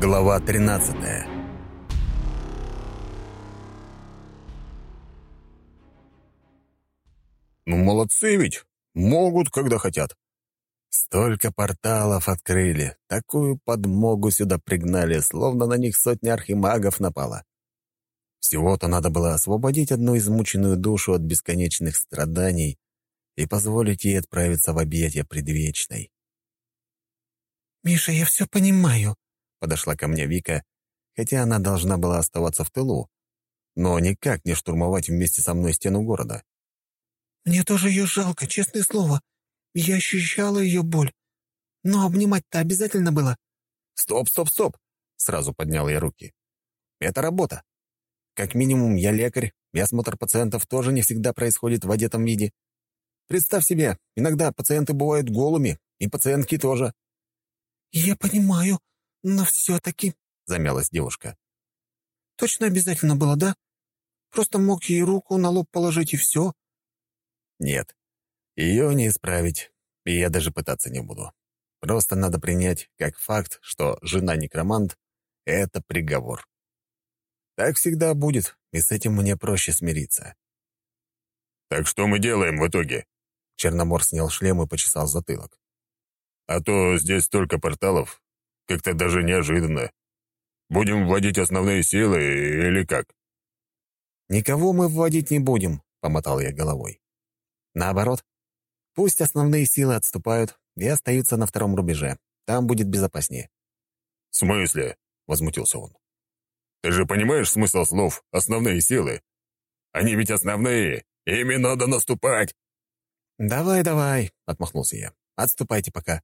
Глава 13 Ну, молодцы ведь. Могут, когда хотят. Столько порталов открыли, такую подмогу сюда пригнали, словно на них сотня архимагов напала. Всего-то надо было освободить одну измученную душу от бесконечных страданий и позволить ей отправиться в объятия предвечной. «Миша, я все понимаю», — подошла ко мне Вика, хотя она должна была оставаться в тылу, но никак не штурмовать вместе со мной стену города. «Мне тоже ее жалко, честное слово. Я ощущала ее боль. Но обнимать-то обязательно было». «Стоп, стоп, стоп!» — сразу поднял я руки. «Это работа. Как минимум, я лекарь, и осмотр пациентов тоже не всегда происходит в одетом виде. Представь себе, иногда пациенты бывают голыми, и пациентки тоже». «Я понимаю, но все-таки...» — замялась девушка. «Точно обязательно было, да? Просто мог ей руку на лоб положить, и все?» «Нет, ее не исправить, и я даже пытаться не буду. Просто надо принять как факт, что жена-некромант — это приговор. Так всегда будет, и с этим мне проще смириться. «Так что мы делаем в итоге?» Черномор снял шлем и почесал затылок. «А то здесь столько порталов, как-то даже неожиданно. Будем вводить основные силы или как?» «Никого мы вводить не будем», — помотал я головой. «Наоборот, пусть основные силы отступают и остаются на втором рубеже. Там будет безопаснее». «В смысле?» — возмутился он. Ты же понимаешь смысл слов «основные силы»? Они ведь основные, ими надо наступать!» «Давай, давай», — отмахнулся я. «Отступайте пока».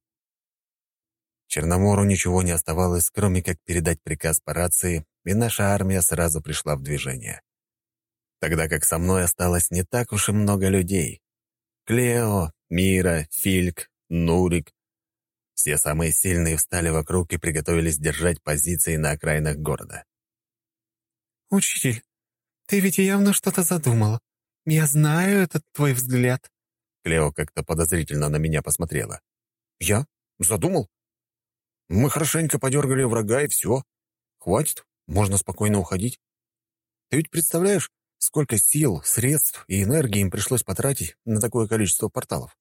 Черномору ничего не оставалось, кроме как передать приказ по рации, и наша армия сразу пришла в движение. Тогда как со мной осталось не так уж и много людей. Клео, Мира, Фильк, Нурик. Все самые сильные встали вокруг и приготовились держать позиции на окраинах города. «Учитель, ты ведь явно что-то задумал. Я знаю этот твой взгляд». Клео как-то подозрительно на меня посмотрела. «Я? Задумал? Мы хорошенько подергали врага, и все. Хватит, можно спокойно уходить. Ты ведь представляешь, сколько сил, средств и энергии им пришлось потратить на такое количество порталов?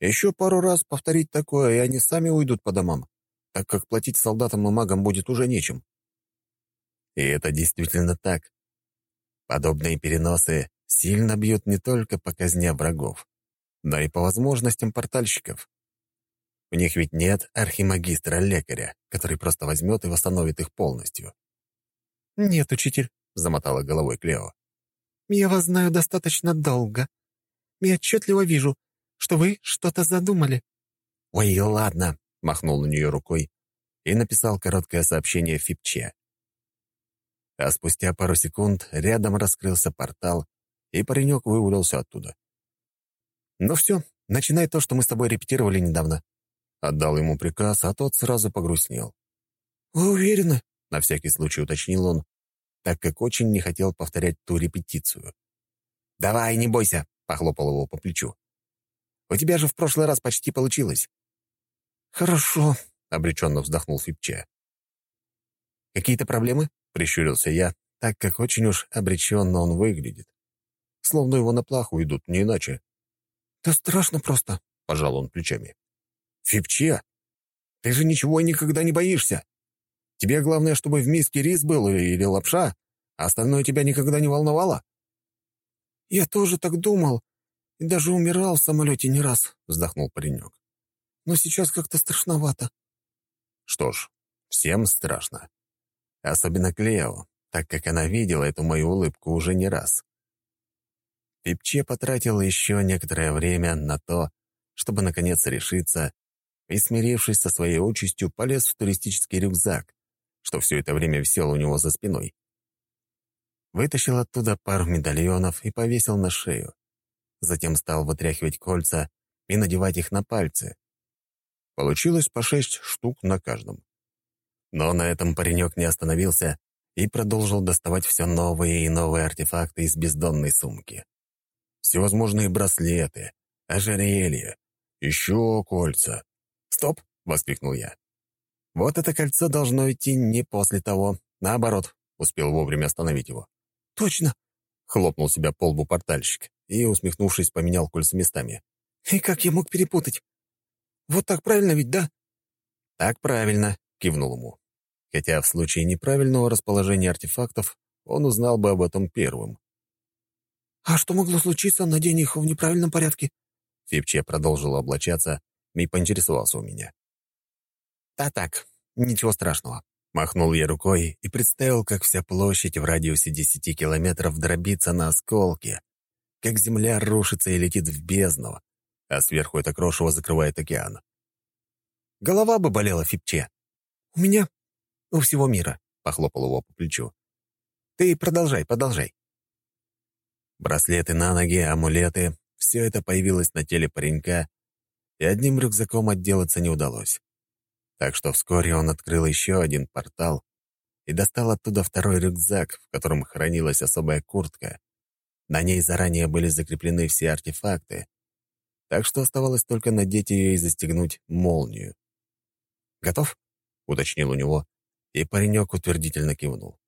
Еще пару раз повторить такое, и они сами уйдут по домам, так как платить солдатам и магам будет уже нечем. И это действительно так. Подобные переносы сильно бьют не только по казне врагов, но и по возможностям портальщиков. У них ведь нет архимагистра-лекаря, который просто возьмет и восстановит их полностью. «Нет, учитель», — замотала головой Клео. «Я вас знаю достаточно долго. И отчетливо вижу, что вы что-то задумали». «Ой, ладно», — махнул на нее рукой и написал короткое сообщение Фипче. А спустя пару секунд рядом раскрылся портал, и паренек вывалился оттуда. «Ну все, начинай то, что мы с тобой репетировали недавно». Отдал ему приказ, а тот сразу погрустнел. «Вы уверены?» — на всякий случай уточнил он, так как очень не хотел повторять ту репетицию. «Давай, не бойся», — похлопал его по плечу. «У тебя же в прошлый раз почти получилось». «Хорошо», — обреченно вздохнул Фипча. «Какие-то проблемы?» — прищурился я, так как очень уж обреченно он выглядит. Словно его на плаху идут, не иначе. «Да страшно просто», — пожал он плечами. «Фипче, ты же ничего и никогда не боишься. Тебе главное, чтобы в миске рис был или лапша, а остальное тебя никогда не волновало?» «Я тоже так думал, и даже умирал в самолете не раз», — вздохнул паренек. «Но сейчас как-то страшновато». «Что ж, всем страшно. Особенно Клео, так как она видела эту мою улыбку уже не раз. Пипче потратил еще некоторое время на то, чтобы наконец решиться, и, смирившись со своей участью, полез в туристический рюкзак, что все это время висел у него за спиной. Вытащил оттуда пару медальонов и повесил на шею. Затем стал вытряхивать кольца и надевать их на пальцы. Получилось по шесть штук на каждом. Но на этом паренек не остановился и продолжил доставать все новые и новые артефакты из бездонной сумки. Всевозможные браслеты, ожерелья, еще кольца. «Стоп!» — воскликнул я. Вот это кольцо должно идти не после того. Наоборот, успел вовремя остановить его. «Точно!» — хлопнул себя по лбу портальщик и, усмехнувшись, поменял кольца местами. «И как я мог перепутать? Вот так правильно ведь, да?» «Так правильно», — кивнул ему. Хотя в случае неправильного расположения артефактов он узнал бы об этом первым. «А что могло случиться, надень их в неправильном порядке?» Фипче продолжил облачаться и поинтересовался у меня. «Да так, ничего страшного». Махнул я рукой и представил, как вся площадь в радиусе десяти километров дробится на осколки, как земля рушится и летит в бездну, а сверху это крошево закрывает океан. Голова бы болела Фипче. «У меня? У всего мира», — похлопал его по плечу. «Ты продолжай, продолжай». Браслеты на ноги, амулеты — все это появилось на теле паренька, и одним рюкзаком отделаться не удалось. Так что вскоре он открыл еще один портал и достал оттуда второй рюкзак, в котором хранилась особая куртка. На ней заранее были закреплены все артефакты, так что оставалось только надеть ее и застегнуть молнию. «Готов?» — уточнил у него, и паренек утвердительно кивнул.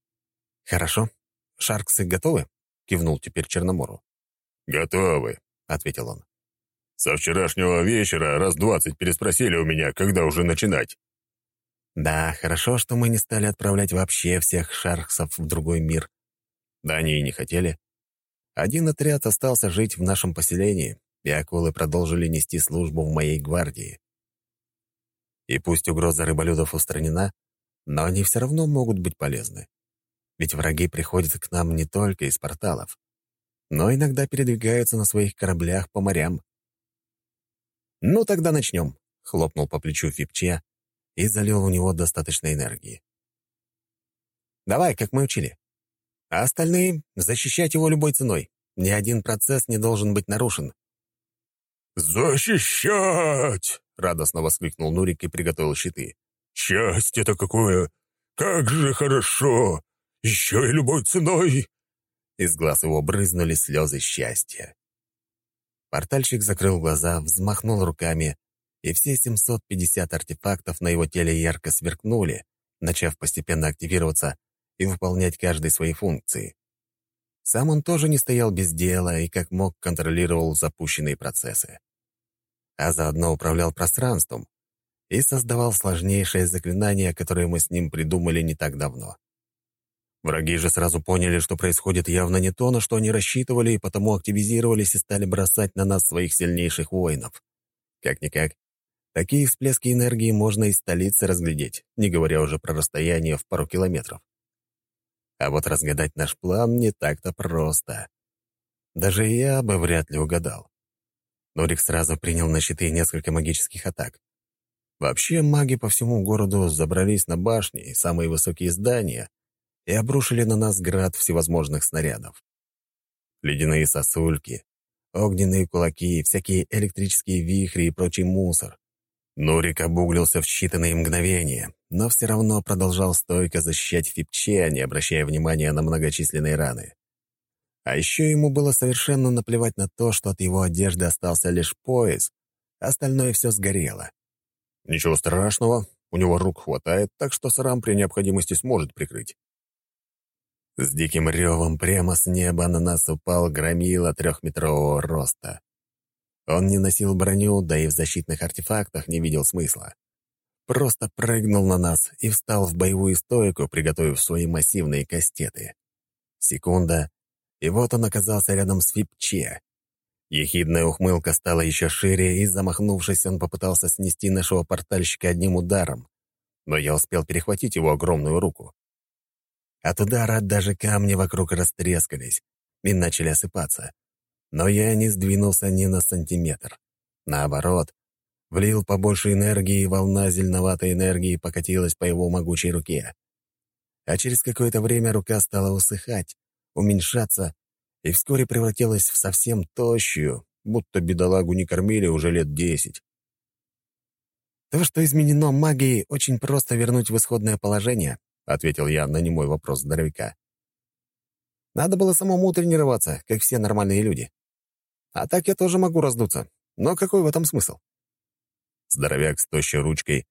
«Хорошо. Шарксы готовы?» — кивнул теперь Черномору. «Готовы», — ответил он. «Со вчерашнего вечера раз двадцать переспросили у меня, когда уже начинать». «Да, хорошо, что мы не стали отправлять вообще всех шарксов в другой мир. Да они и не хотели. Один отряд остался жить в нашем поселении, и акулы продолжили нести службу в моей гвардии. И пусть угроза рыболюдов устранена, но они все равно могут быть полезны. Ведь враги приходят к нам не только из порталов, но иногда передвигаются на своих кораблях по морям. «Ну, тогда начнем», — хлопнул по плечу Фипче и залил в него достаточно энергии. «Давай, как мы учили. А остальные — защищать его любой ценой. Ни один процесс не должен быть нарушен». «Защищать!» — радостно воскликнул Нурик и приготовил щиты. «Счастье-то какое! Как же хорошо! Еще и любой ценой!» Из глаз его брызнули слезы счастья. Портальщик закрыл глаза, взмахнул руками, и все 750 артефактов на его теле ярко сверкнули, начав постепенно активироваться и выполнять каждый свои функции. Сам он тоже не стоял без дела и как мог контролировал запущенные процессы. А заодно управлял пространством и создавал сложнейшее заклинание, которое мы с ним придумали не так давно. Враги же сразу поняли, что происходит явно не то, на что они рассчитывали, и потому активизировались и стали бросать на нас своих сильнейших воинов. Как-никак, такие всплески энергии можно из столицы разглядеть, не говоря уже про расстояние в пару километров. А вот разгадать наш план не так-то просто. Даже я бы вряд ли угадал. Норик сразу принял на щиты несколько магических атак. Вообще маги по всему городу забрались на башни и самые высокие здания — и обрушили на нас град всевозможных снарядов. Ледяные сосульки, огненные кулаки, всякие электрические вихри и прочий мусор. Нурик обуглился в считанные мгновения, но все равно продолжал стойко защищать Фипче, не обращая внимания на многочисленные раны. А еще ему было совершенно наплевать на то, что от его одежды остался лишь пояс, остальное все сгорело. Ничего страшного, у него рук хватает, так что срам при необходимости сможет прикрыть. С диким ревом прямо с неба на нас упал громила трехметрового роста. Он не носил броню, да и в защитных артефактах не видел смысла. Просто прыгнул на нас и встал в боевую стойку, приготовив свои массивные кастеты. Секунда, и вот он оказался рядом с Фипче. Ехидная ухмылка стала еще шире, и, замахнувшись, он попытался снести нашего портальщика одним ударом. Но я успел перехватить его огромную руку. От удара даже камни вокруг растрескались и начали осыпаться. Но я не сдвинулся ни на сантиметр. Наоборот, влил побольше энергии, и волна зеленоватой энергии покатилась по его могучей руке. А через какое-то время рука стала усыхать, уменьшаться и вскоре превратилась в совсем тощую, будто бедолагу не кормили уже лет десять. То, что изменено магией, очень просто вернуть в исходное положение, — ответил я на немой вопрос здоровяка. «Надо было самому тренироваться, как все нормальные люди. А так я тоже могу раздуться. Но какой в этом смысл?» Здоровяк с тощей ручкой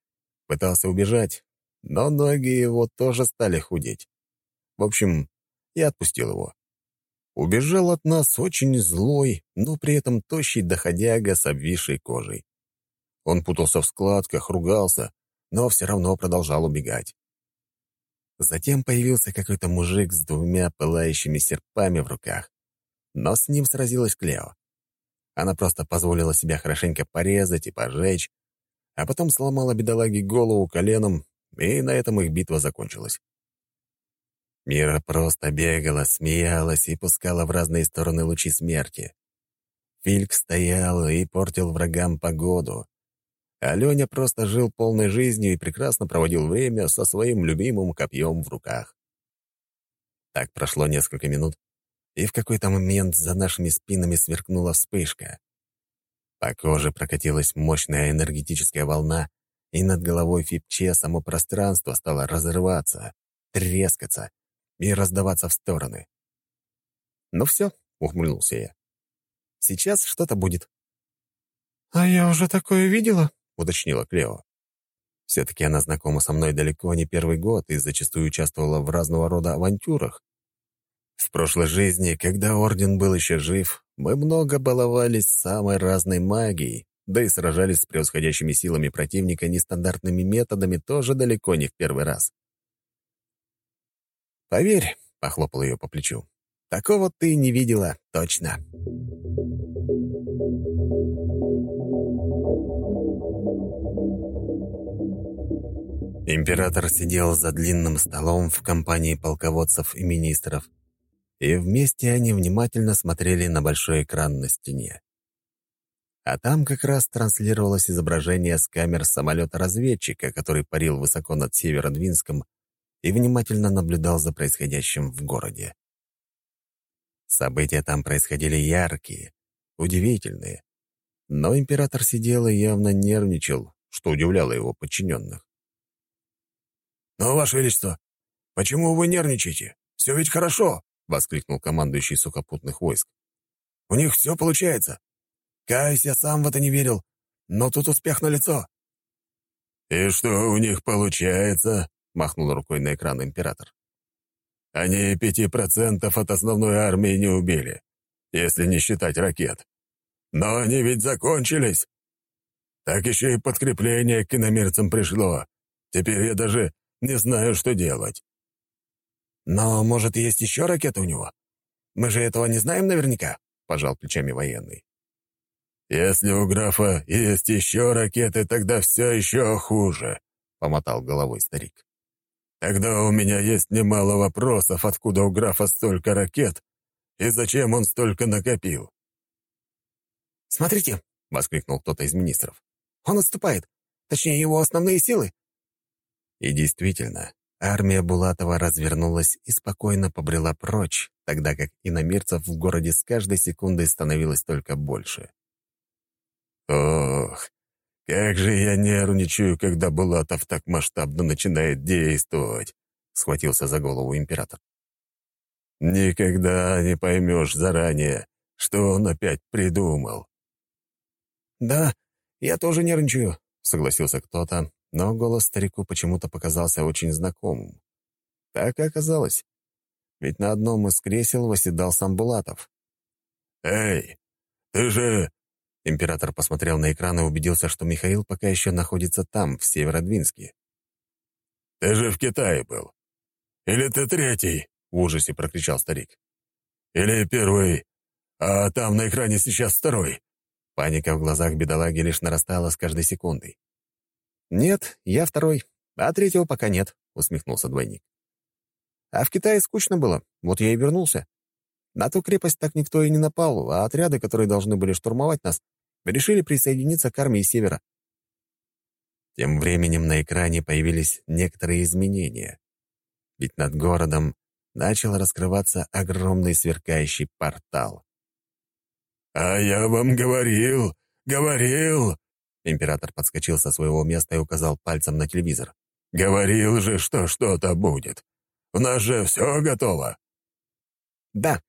пытался убежать, но ноги его тоже стали худеть. В общем, я отпустил его. Убежал от нас очень злой, но при этом тощий доходяга с обвисшей кожей. Он путался в складках, ругался, но все равно продолжал убегать. Затем появился какой-то мужик с двумя пылающими серпами в руках. Но с ним сразилась Клео. Она просто позволила себя хорошенько порезать и пожечь, а потом сломала бедолаге голову коленом, и на этом их битва закончилась. Мира просто бегала, смеялась и пускала в разные стороны лучи смерти. Фильк стоял и портил врагам погоду. А Леня просто жил полной жизнью и прекрасно проводил время со своим любимым копьем в руках. Так прошло несколько минут, и в какой-то момент за нашими спинами сверкнула вспышка. По коже прокатилась мощная энергетическая волна, и над головой Фипче само пространство стало разрываться, трескаться и раздаваться в стороны. «Ну все», — ухмыльнулся я. «Сейчас что-то будет». «А я уже такое видела?» — уточнила Клео. Все-таки она знакома со мной далеко не первый год и зачастую участвовала в разного рода авантюрах. В прошлой жизни, когда Орден был еще жив, мы много баловались самой разной магией, да и сражались с превосходящими силами противника нестандартными методами тоже далеко не в первый раз. «Поверь», — похлопал ее по плечу, — «такого ты не видела точно». Император сидел за длинным столом в компании полководцев и министров, и вместе они внимательно смотрели на большой экран на стене. А там как раз транслировалось изображение с камер самолета-разведчика, который парил высоко над Северодвинском и внимательно наблюдал за происходящим в городе. События там происходили яркие, удивительные. Но император сидел и явно нервничал, что удивляло его подчиненных. «Но, Ваше Величество, почему вы нервничаете? Все ведь хорошо!» — воскликнул командующий сухопутных войск. «У них все получается. Каюсь, я сам в это не верил, но тут успех налицо». «И что у них получается?» — махнул рукой на экран император. «Они пяти процентов от основной армии не убили, если не считать ракет. Но они ведь закончились. Так еще и подкрепление к иномерцам пришло. Теперь я даже не знаю, что делать». «Но, может, есть еще ракеты у него? Мы же этого не знаем наверняка», — пожал плечами военный. «Если у графа есть еще ракеты, тогда все еще хуже», — помотал головой старик. «Тогда у меня есть немало вопросов, откуда у графа столько ракет и зачем он столько накопил». «Смотрите», — воскликнул кто-то из министров. «Он отступает. Точнее, его основные силы». И действительно, армия Булатова развернулась и спокойно побрела прочь, тогда как иномирцев в городе с каждой секундой становилось только больше. Ох, как же я нервничаю, когда Булатов так масштабно начинает действовать, схватился за голову император. Никогда не поймешь заранее, что он опять придумал. «Да, я тоже нервничаю», — согласился кто-то, но голос старику почему-то показался очень знакомым. Так и оказалось. Ведь на одном из кресел восседал сам Булатов. «Эй, ты же Император посмотрел на экран и убедился, что Михаил пока еще находится там, в Северодвинске. «Ты же в Китае был. Или ты третий?» — в ужасе прокричал старик. «Или первый, а там на экране сейчас второй?» Паника в глазах бедолаги лишь нарастала с каждой секундой. «Нет, я второй, а третьего пока нет», — усмехнулся двойник. «А в Китае скучно было, вот я и вернулся. На ту крепость так никто и не напал, а отряды, которые должны были штурмовать нас, решили присоединиться к армии Севера. Тем временем на экране появились некоторые изменения. Ведь над городом начал раскрываться огромный сверкающий портал. «А я вам говорил, говорил!» Император подскочил со своего места и указал пальцем на телевизор. «Говорил же, что что-то будет. У нас же все готово». «Да,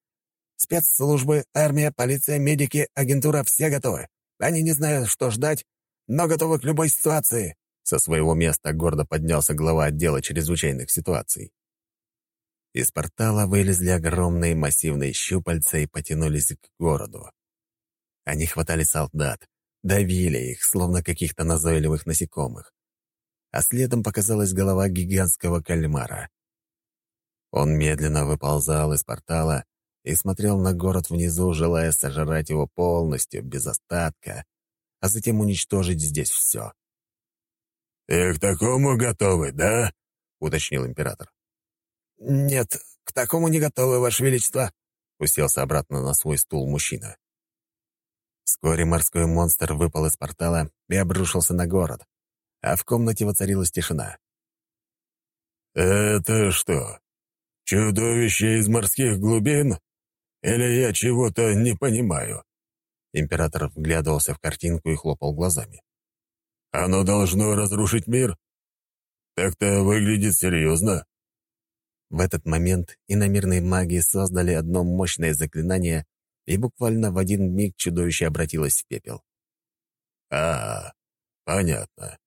Спецслужбы, армия, полиция, медики, агентура — все готовы. Они не знают, что ждать, но готовы к любой ситуации», Со своего места гордо поднялся глава отдела чрезвычайных ситуаций. Из портала вылезли огромные массивные щупальца и потянулись к городу. Они хватали солдат, давили их, словно каких-то назойливых насекомых. А следом показалась голова гигантского кальмара. Он медленно выползал из портала и смотрел на город внизу, желая сожрать его полностью, без остатка, а затем уничтожить здесь все. «И к такому готовы, да?» — уточнил император. «Нет, к такому не готовы, Ваше Величество», — уселся обратно на свой стул мужчина. Вскоре морской монстр выпал из портала и обрушился на город, а в комнате воцарилась тишина. «Это что, чудовище из морских глубин? Или я чего-то не понимаю?» Император вглядывался в картинку и хлопал глазами. «Оно должно разрушить мир? Так-то выглядит серьезно». В этот момент иномирные маги создали одно мощное заклинание, и буквально в один миг чудовище обратилось в пепел. «А, понятно.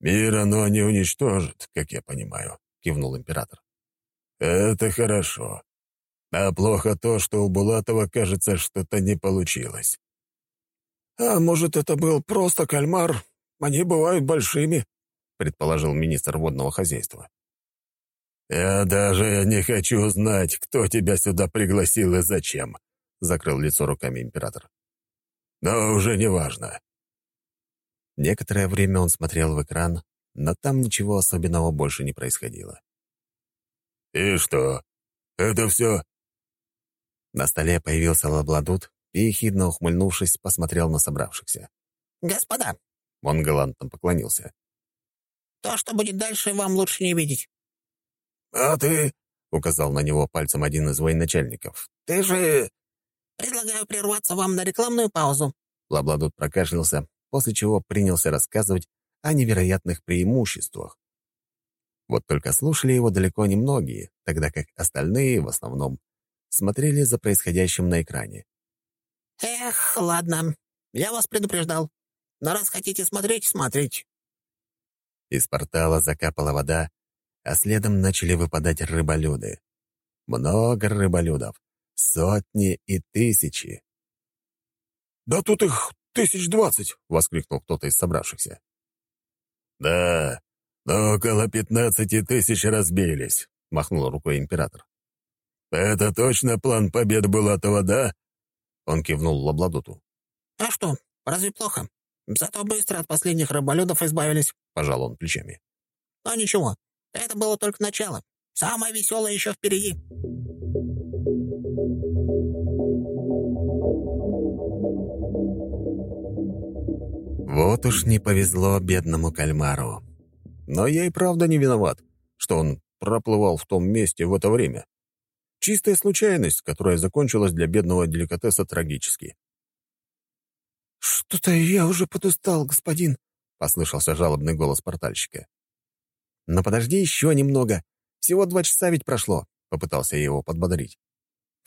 Мир оно не уничтожит, как я понимаю», — кивнул император. «Это хорошо. А плохо то, что у Булатова, кажется, что-то не получилось». «А может, это был просто кальмар? Они бывают большими», — предположил министр водного хозяйства. «Я даже не хочу знать, кто тебя сюда пригласил и зачем», — закрыл лицо руками император. «Но уже не важно». Некоторое время он смотрел в экран, но там ничего особенного больше не происходило. «И что? Это все?» На столе появился лабладут и, ехидно ухмыльнувшись, посмотрел на собравшихся. «Господа!» — он галантно поклонился. «То, что будет дальше, вам лучше не видеть. «А ты?» — указал на него пальцем один из военачальников. «Ты же...» «Предлагаю прерваться вам на рекламную паузу». Лабладут прокашлялся, после чего принялся рассказывать о невероятных преимуществах. Вот только слушали его далеко не многие, тогда как остальные, в основном, смотрели за происходящим на экране. «Эх, ладно, я вас предупреждал. Но раз хотите смотреть, смотрите». Из портала закапала вода, а следом начали выпадать рыболюды. Много рыболюдов. Сотни и тысячи. «Да тут их тысяч двадцать!» — воскликнул кто-то из собравшихся. «Да, но около пятнадцати тысяч разбились», — махнул рукой император. «Это точно план побед Булатова, да?» Он кивнул Лабладуту. «А что, разве плохо? Зато быстро от последних рыболюдов избавились», — пожал он плечами. «Но ничего, это было только начало. Самое веселое еще впереди. Вот уж не повезло бедному кальмару. Но я и правда не виноват, что он проплывал в том месте в это время. Чистая случайность, которая закончилась для бедного деликатеса трагически. «Что-то я уже подустал, господин», — послышался жалобный голос портальщика. «Но подожди еще немного. Всего два часа ведь прошло», — попытался я его подбодрить.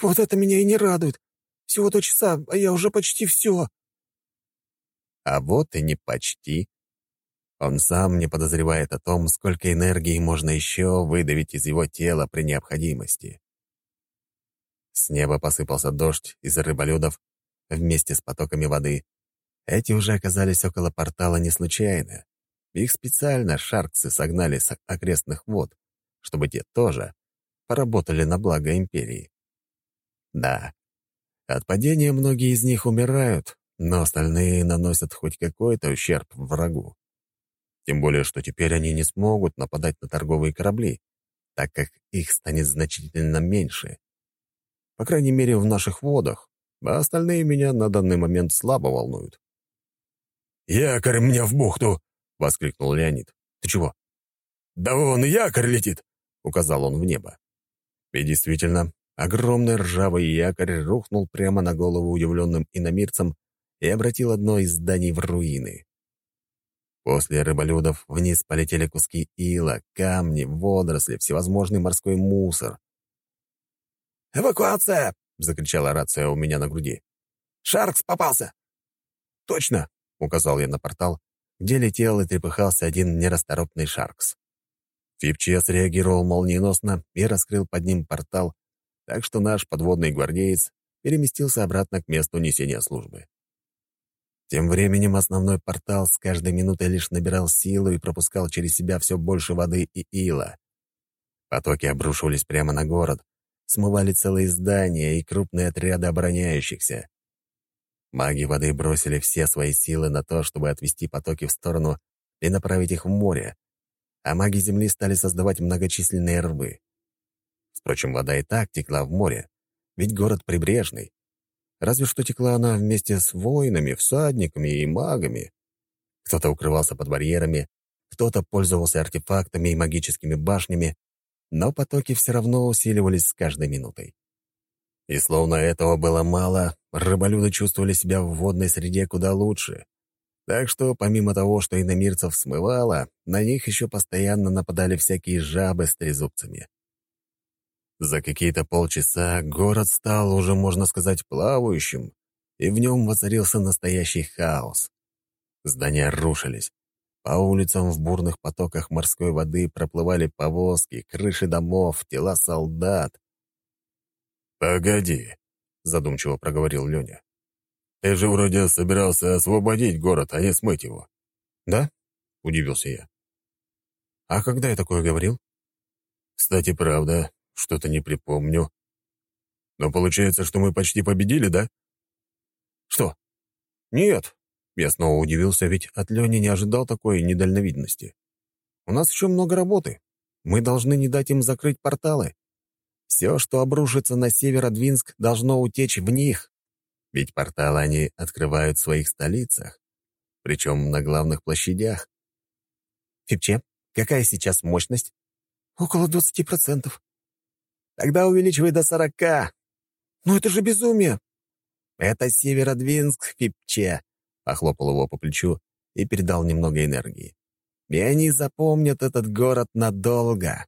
«Вот это меня и не радует. Всего два часа, а я уже почти все». А вот и не почти. Он сам не подозревает о том, сколько энергии можно еще выдавить из его тела при необходимости. С неба посыпался дождь из рыболюдов вместе с потоками воды. Эти уже оказались около портала не случайно. Их специально шарксы согнали с окрестных вод, чтобы те тоже поработали на благо империи. Да, от падения многие из них умирают, но остальные наносят хоть какой-то ущерб врагу. Тем более, что теперь они не смогут нападать на торговые корабли, так как их станет значительно меньше. По крайней мере, в наших водах, а остальные меня на данный момент слабо волнуют. «Якорь мне в бухту!» — воскликнул Леонид. «Ты чего?» «Да вон якорь летит!» — указал он в небо. И действительно, огромный ржавый якорь рухнул прямо на голову удивленным иномирцам и обратил одно из зданий в руины. После рыболюдов вниз полетели куски ила, камни, водоросли, всевозможный морской мусор. «Эвакуация!» — закричала рация у меня на груди. «Шаркс попался!» «Точно!» — указал я на портал, где летел и трепыхался один нерасторопный Шаркс. Фипче среагировал молниеносно и раскрыл под ним портал, так что наш подводный гвардеец переместился обратно к месту несения службы. Тем временем основной портал с каждой минутой лишь набирал силу и пропускал через себя все больше воды и ила. Потоки обрушивались прямо на город, смывали целые здания и крупные отряды обороняющихся. Маги воды бросили все свои силы на то, чтобы отвести потоки в сторону и направить их в море, а маги Земли стали создавать многочисленные рвы. Впрочем, вода и так текла в море, ведь город прибрежный. Разве что текла она вместе с воинами, всадниками и магами. Кто-то укрывался под барьерами, кто-то пользовался артефактами и магическими башнями, но потоки все равно усиливались с каждой минутой. И словно этого было мало, рыболюды чувствовали себя в водной среде куда лучше. Так что, помимо того, что иномирцев смывало, на них еще постоянно нападали всякие жабы с трезубцами. За какие-то полчаса город стал уже, можно сказать, плавающим, и в нем воцарился настоящий хаос. Здания рушились. По улицам в бурных потоках морской воды проплывали повозки, крыши домов, тела солдат. «Погоди», — задумчиво проговорил Леня. «Ты же вроде собирался освободить город, а не смыть его». «Да?» — удивился я. «А когда я такое говорил?» «Кстати, правда, что-то не припомню. Но получается, что мы почти победили, да? Что? Нет. Я снова удивился, ведь от Лени не ожидал такой недальновидности. У нас еще много работы. Мы должны не дать им закрыть порталы. Все, что обрушится на Северодвинск, должно утечь в них. Ведь порталы они открывают в своих столицах, причем на главных площадях. Фипче, какая сейчас мощность? Около двадцати процентов. Тогда увеличивай до сорока. Ну это же безумие. Это Северодвинск, Фипче, похлопал его по плечу и передал немного энергии. И они запомнят этот город надолго.